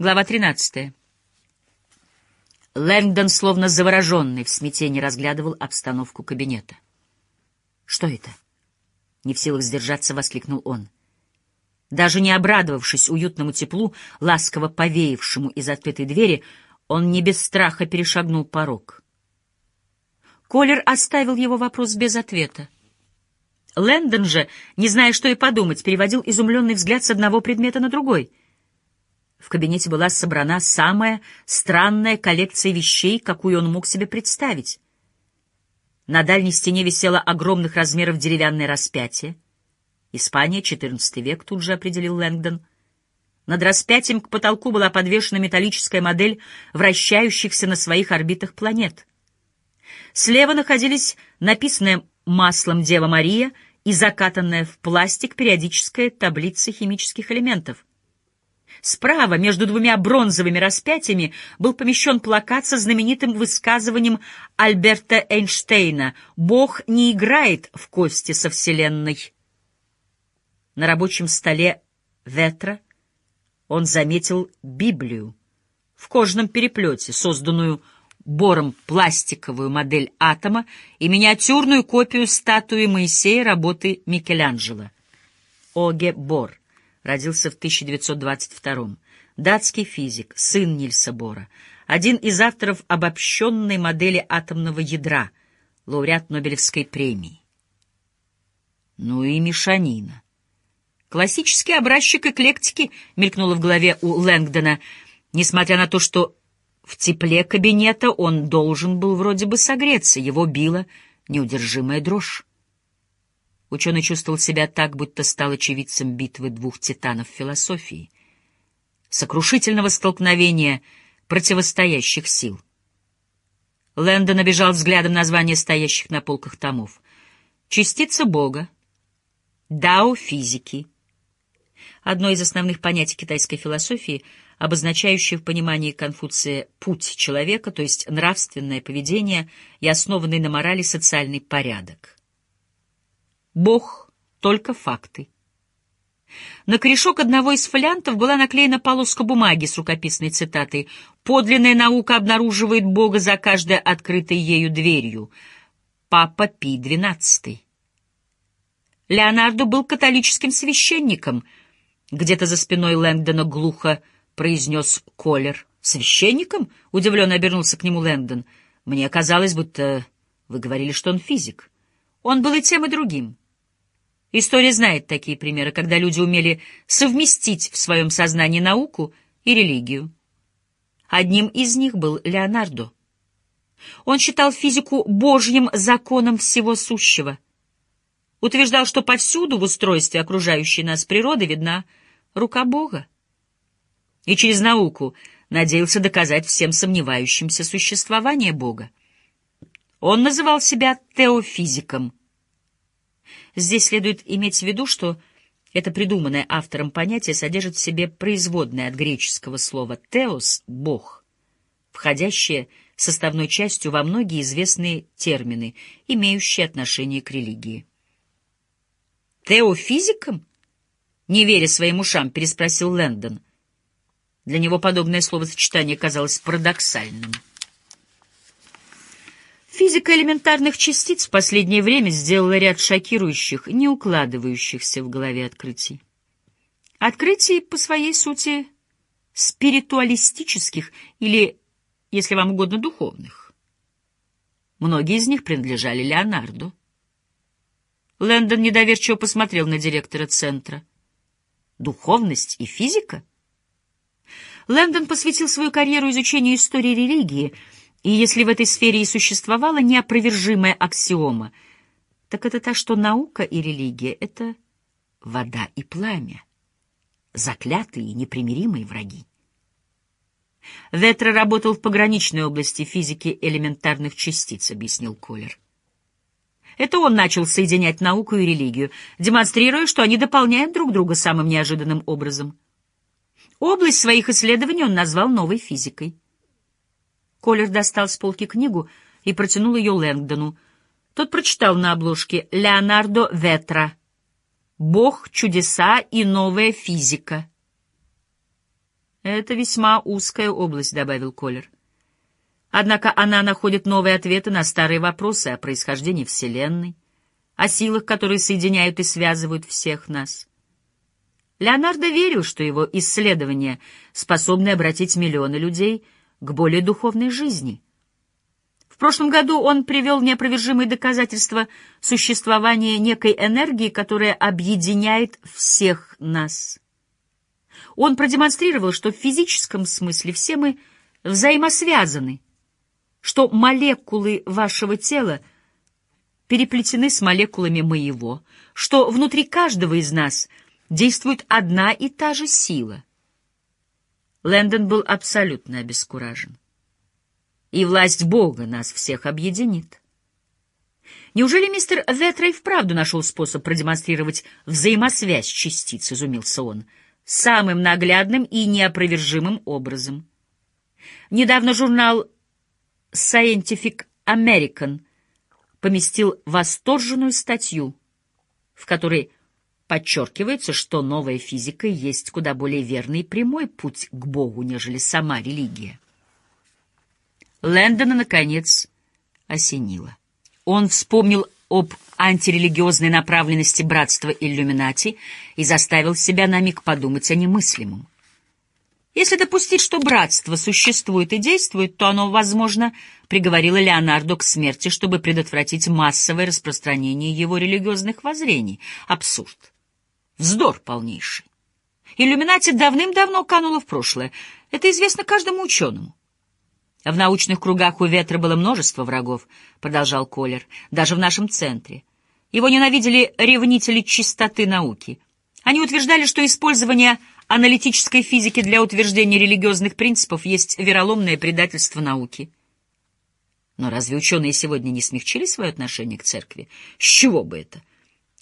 Глава 13. Лэнгдон, словно завороженный, в смятении разглядывал обстановку кабинета. «Что это?» — не в силах сдержаться, воскликнул он. Даже не обрадовавшись уютному теплу, ласково повеявшему из открытой двери, он не без страха перешагнул порог. Колер оставил его вопрос без ответа. Лэндон же, не зная, что и подумать, переводил изумленный взгляд с одного предмета на другой. В кабинете была собрана самая странная коллекция вещей, какую он мог себе представить. На дальней стене висело огромных размеров деревянное распятие. Испания, XIV век, тут же определил Лэнгдон. Над распятием к потолку была подвешена металлическая модель вращающихся на своих орбитах планет. Слева находились написанная маслом Дева Мария и закатанная в пластик периодическая таблица химических элементов. Справа, между двумя бронзовыми распятиями, был помещен плакат со знаменитым высказыванием Альберта Эйнштейна «Бог не играет в кости со Вселенной». На рабочем столе Ветра он заметил Библию в кожаном переплете, созданную Бором пластиковую модель атома и миниатюрную копию статуи Моисея работы Микеланджело. Оге Бор родился в 1922 Датский физик, сын Нильса Бора, один из авторов обобщенной модели атомного ядра, лауреат Нобелевской премии. Ну и мешанина. Классический образчик эклектики мелькнуло в голове у Лэнгдона, несмотря на то, что в тепле кабинета он должен был вроде бы согреться, его била неудержимая дрожь. Ученый чувствовал себя так, будто стал очевидцем битвы двух титанов философии, сокрушительного столкновения противостоящих сил. Лэндон обижал взглядом названия стоящих на полках томов. «Частица Бога», «Дао физики», одно из основных понятий китайской философии, обозначающее в понимании Конфуция путь человека, то есть нравственное поведение и основанный на морали социальный порядок. Бог — только факты. На корешок одного из фолиантов была наклеена полоска бумаги с рукописной цитатой «Подлинная наука обнаруживает Бога за каждой открытой ею дверью». Папа Пи XII. Леонардо был католическим священником — где-то за спиной Лэнгдона глухо произнес Колер. «Священником?» — удивленно обернулся к нему Лэнгдон. «Мне казалось, будто вы говорили, что он физик. Он был и тем, и другим. История знает такие примеры, когда люди умели совместить в своем сознании науку и религию. Одним из них был Леонардо. Он считал физику божьим законом всего сущего. Утверждал, что повсюду в устройстве окружающей нас природы видна рука Бога. И через науку надеялся доказать всем сомневающимся существование Бога. Он называл себя теофизиком. Здесь следует иметь в виду, что это придуманное автором понятие содержит в себе производное от греческого слова «теос» — «бог», входящее составной частью во многие известные термины, имеющие отношение к религии. Теофизиком? Не веря своим ушам, переспросил Лэндон. Для него подобное словосочетание казалось парадоксальным. Физика элементарных частиц в последнее время сделала ряд шокирующих, не укладывающихся в голове открытий. Открытий по своей сути спиритуалистических или, если вам угодно, духовных. Многие из них принадлежали Леонарду. Лэндон недоверчиво посмотрел на директора центра. Духовность и физика? Лэндон посвятил свою карьеру изучению истории религии, и если в этой сфере и существовала неопровержимая аксиома, так это та, что наука и религия — это вода и пламя, заклятые и непримиримые враги. Ветра работал в пограничной области физики элементарных частиц, объяснил Колер. Это он начал соединять науку и религию, демонстрируя, что они дополняют друг друга самым неожиданным образом. Область своих исследований он назвал новой физикой. Колер достал с полки книгу и протянул ее Лэнгдону. Тот прочитал на обложке «Леонардо Ветра. Бог, чудеса и новая физика». «Это весьма узкая область», — добавил Колер. «Однако она находит новые ответы на старые вопросы о происхождении Вселенной, о силах, которые соединяют и связывают всех нас. Леонардо верил, что его исследования способны обратить миллионы людей к более духовной жизни. В прошлом году он привел неопровержимые доказательства существования некой энергии, которая объединяет всех нас. Он продемонстрировал, что в физическом смысле все мы взаимосвязаны, что молекулы вашего тела — переплетены с молекулами моего, что внутри каждого из нас действует одна и та же сила. Лэндон был абсолютно обескуражен. И власть Бога нас всех объединит. Неужели мистер Ветрей вправду нашел способ продемонстрировать взаимосвязь частиц, изумился он, самым наглядным и неопровержимым образом? Недавно журнал Scientific American поместил восторженную статью, в которой подчеркивается, что новая физика есть куда более верный и прямой путь к Богу, нежели сама религия. Лэндона, наконец, осенило. Он вспомнил об антирелигиозной направленности братства иллюминати и заставил себя на миг подумать о немыслимом. Если допустить, что братство существует и действует, то оно, возможно, приговорило Леонардо к смерти, чтобы предотвратить массовое распространение его религиозных воззрений. Абсурд. Вздор полнейший. Иллюминати давным-давно канула в прошлое. Это известно каждому ученому. В научных кругах у Ветра было множество врагов, продолжал Колер, даже в нашем центре. Его ненавидели ревнители чистоты науки. Они утверждали, что использование аналитической физики для утверждения религиозных принципов есть вероломное предательство науки. Но разве ученые сегодня не смягчили свое отношение к церкви? С чего бы это?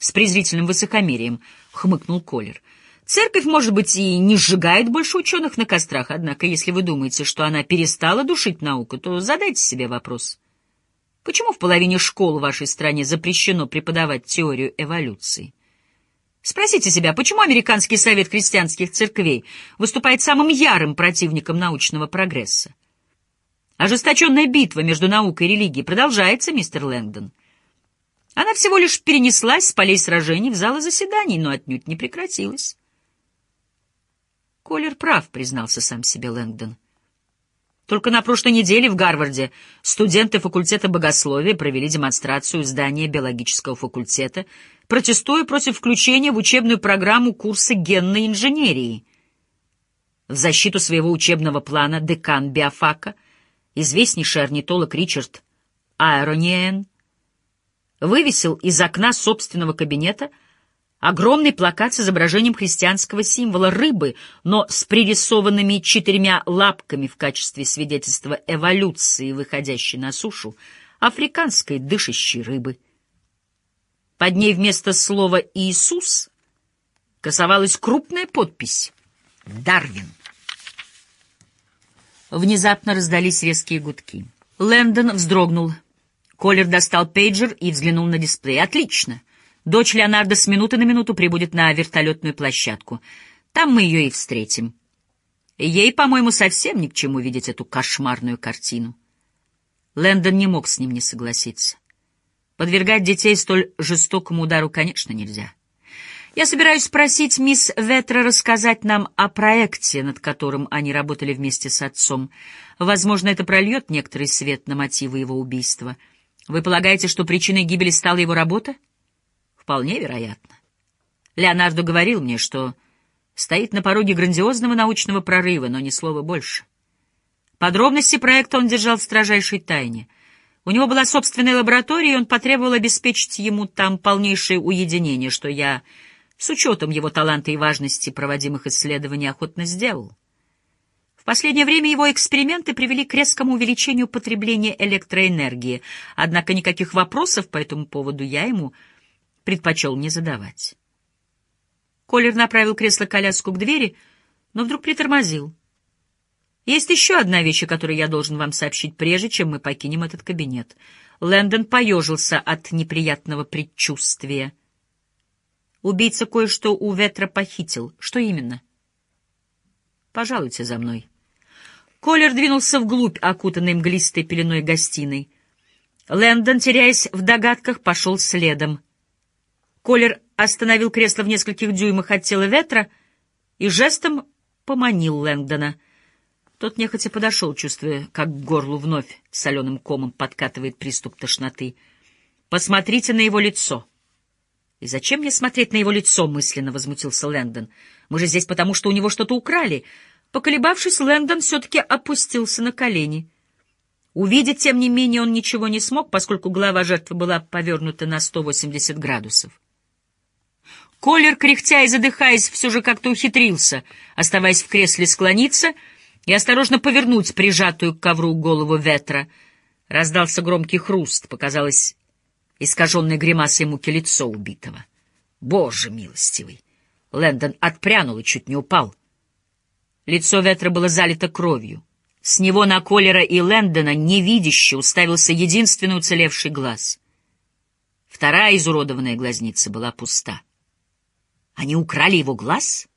С презрительным высокомерием хмыкнул Колер. Церковь, может быть, и не сжигает больше ученых на кострах, однако, если вы думаете, что она перестала душить науку, то задайте себе вопрос. Почему в половине школ в вашей стране запрещено преподавать теорию эволюции? Спросите себя, почему Американский совет христианских церквей выступает самым ярым противником научного прогресса? Ожесточенная битва между наукой и религией продолжается, мистер Лэнгдон. Она всего лишь перенеслась с полей сражений в залы заседаний, но отнюдь не прекратилась. Колер прав, признался сам себе Лэнгдон. Только на прошлой неделе в Гарварде студенты факультета богословия провели демонстрацию здания биологического факультета, протестуя против включения в учебную программу курса генной инженерии. В защиту своего учебного плана декан биофака, известнейший орнитолог Ричард Айрониен, вывесил из окна собственного кабинета — Огромный плакат с изображением христианского символа рыбы, но с пририсованными четырьмя лапками в качестве свидетельства эволюции, выходящей на сушу, африканской дышащей рыбы. Под ней вместо слова «Иисус» красовалась крупная подпись «Дарвин». Внезапно раздались резкие гудки. Лэндон вздрогнул. Колер достал пейджер и взглянул на дисплей. «Отлично!» Дочь Леонардо с минуты на минуту прибудет на вертолетную площадку. Там мы ее и встретим. Ей, по-моему, совсем ни к чему видеть эту кошмарную картину. Лэндон не мог с ним не согласиться. Подвергать детей столь жестокому удару, конечно, нельзя. Я собираюсь спросить мисс Ветра рассказать нам о проекте, над которым они работали вместе с отцом. Возможно, это прольет некоторый свет на мотивы его убийства. Вы полагаете, что причиной гибели стала его работа? — Вполне вероятно. Леонардо говорил мне, что стоит на пороге грандиозного научного прорыва, но ни слова больше. Подробности проекта он держал в строжайшей тайне. У него была собственная лаборатория, и он потребовал обеспечить ему там полнейшее уединение, что я, с учетом его таланта и важности проводимых исследований, охотно сделал. В последнее время его эксперименты привели к резкому увеличению потребления электроэнергии, однако никаких вопросов по этому поводу я ему предпочел не задавать. Колер направил кресло-коляску к двери, но вдруг притормозил. «Есть еще одна вещь, о которой я должен вам сообщить, прежде чем мы покинем этот кабинет». Лэндон поежился от неприятного предчувствия. Убийца кое-что у Ветра похитил. Что именно? Пожалуйте за мной. Колер двинулся вглубь, окутанной мглистой пеленой гостиной. Лэндон, теряясь в догадках, пошел следом. Колер остановил кресло в нескольких дюймах от тела ветра и жестом поманил Лэндона. Тот нехотя подошел, чувствуя, как к горлу вновь соленым комом подкатывает приступ тошноты. «Посмотрите на его лицо!» «И зачем мне смотреть на его лицо?» — мысленно возмутился Лэндон. «Мы же здесь потому, что у него что-то украли». Поколебавшись, Лэндон все-таки опустился на колени. Увидеть, тем не менее, он ничего не смог, поскольку голова жертвы была повернута на 180 градусов. Колер, кряхтя и задыхаясь, все же как-то ухитрился, оставаясь в кресле, склониться и осторожно повернуть прижатую к ковру голову ветра. Раздался громкий хруст, показалось искаженное гримасой муки лицо убитого. Боже милостивый! Лэндон отпрянул и чуть не упал. Лицо ветра было залито кровью. С него на Колера и Лэндона невидяще уставился единственный уцелевший глаз. Вторая изуродованная глазница была пуста. Они украли его глаз?